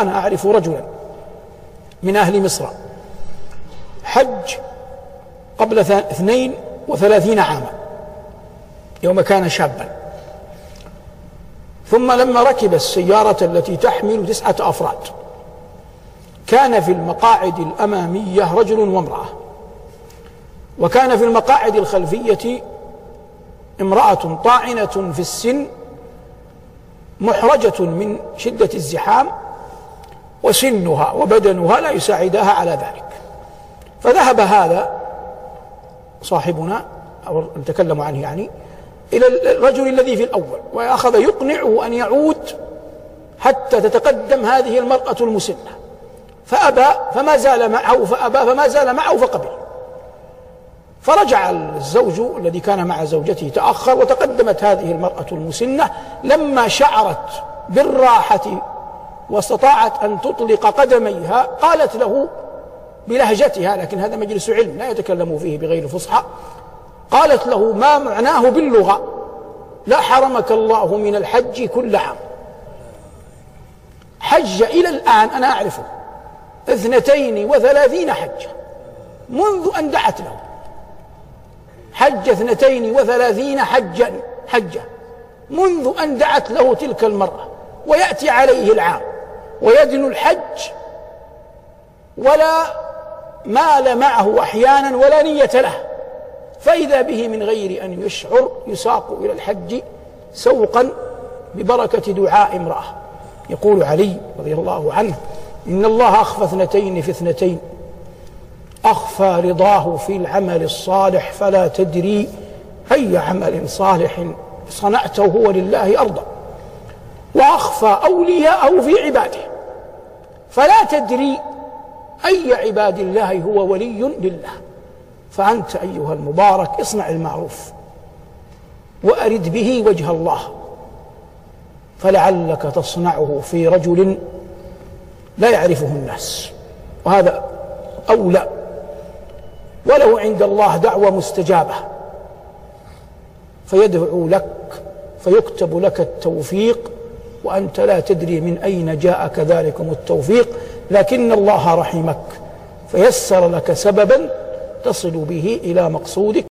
وأنا أعرف رجلا من أهل مصر حج قبل اثنين وثلاثين عاما يوم كان شابا. ثم لما ركب السيارة التي تحمل تسعة أفراد كان في المقاعد الأمامية رجل وامرأة وكان في المقاعد الخلفية امرأة طاعنة في السن محرجة من شدة الزحام وسنها وبدنها لا يساعدها على ذلك. فذهب هذا صاحبنا أو نتكلم عنه يعني إلى الرجل الذي في الأول وأخذ يقنعه أن يعود حتى تتقدم هذه المرأة المسنة. فأبى فما زال معه فأبى فما زال معه فقبل. فرجع الزوج الذي كان مع زوجته تأخر وتقدمت هذه المرأة المسنة لما شعرت بالراحة واستطاعت أن تطلق قدميها قالت له بلهجتها لكن هذا مجلس علم لا يتكلم فيه بغير فصحى قالت له ما معناه باللغة؟ لا حرمك الله من الحج كل عام. حج إلى الآن أنا أعرفه اثنتين وثلاثين حجة منذ أن دعت له. حج اثنتين وثلاثين حجا حجة منذ أن دعت له تلك المرة ويأتي عليه العام. ويدن الحج ولا مال معه أحيانا ولا نية له. فإذا به من غير أن يشعر يساق إلى الحج سوقا ببركة دعاء امرأة. يقول علي رضي الله عنه إن الله أخفى اثنتين في اثنتين. أخفى رضاه في العمل الصالح فلا تدري أي عمل صالح صنعته هو لله أرضى وأخفى أولياءه في عباده. فلا تدري أي عباد الله هو ولي لله. فأنت أيها المبارك اصنع المعروف وأرد به وجه الله. فلعلك تصنعه في رجل لا يعرفه الناس. وهذا أولى. وله عند الله دعوة مستجابة. فيدعو لك فيكتب لك التوفيق وأنت لا تدري من أين جاءك ذلكم التوفيق لكن الله رحمك فيسر لك سببا تصل به إلى مقصودك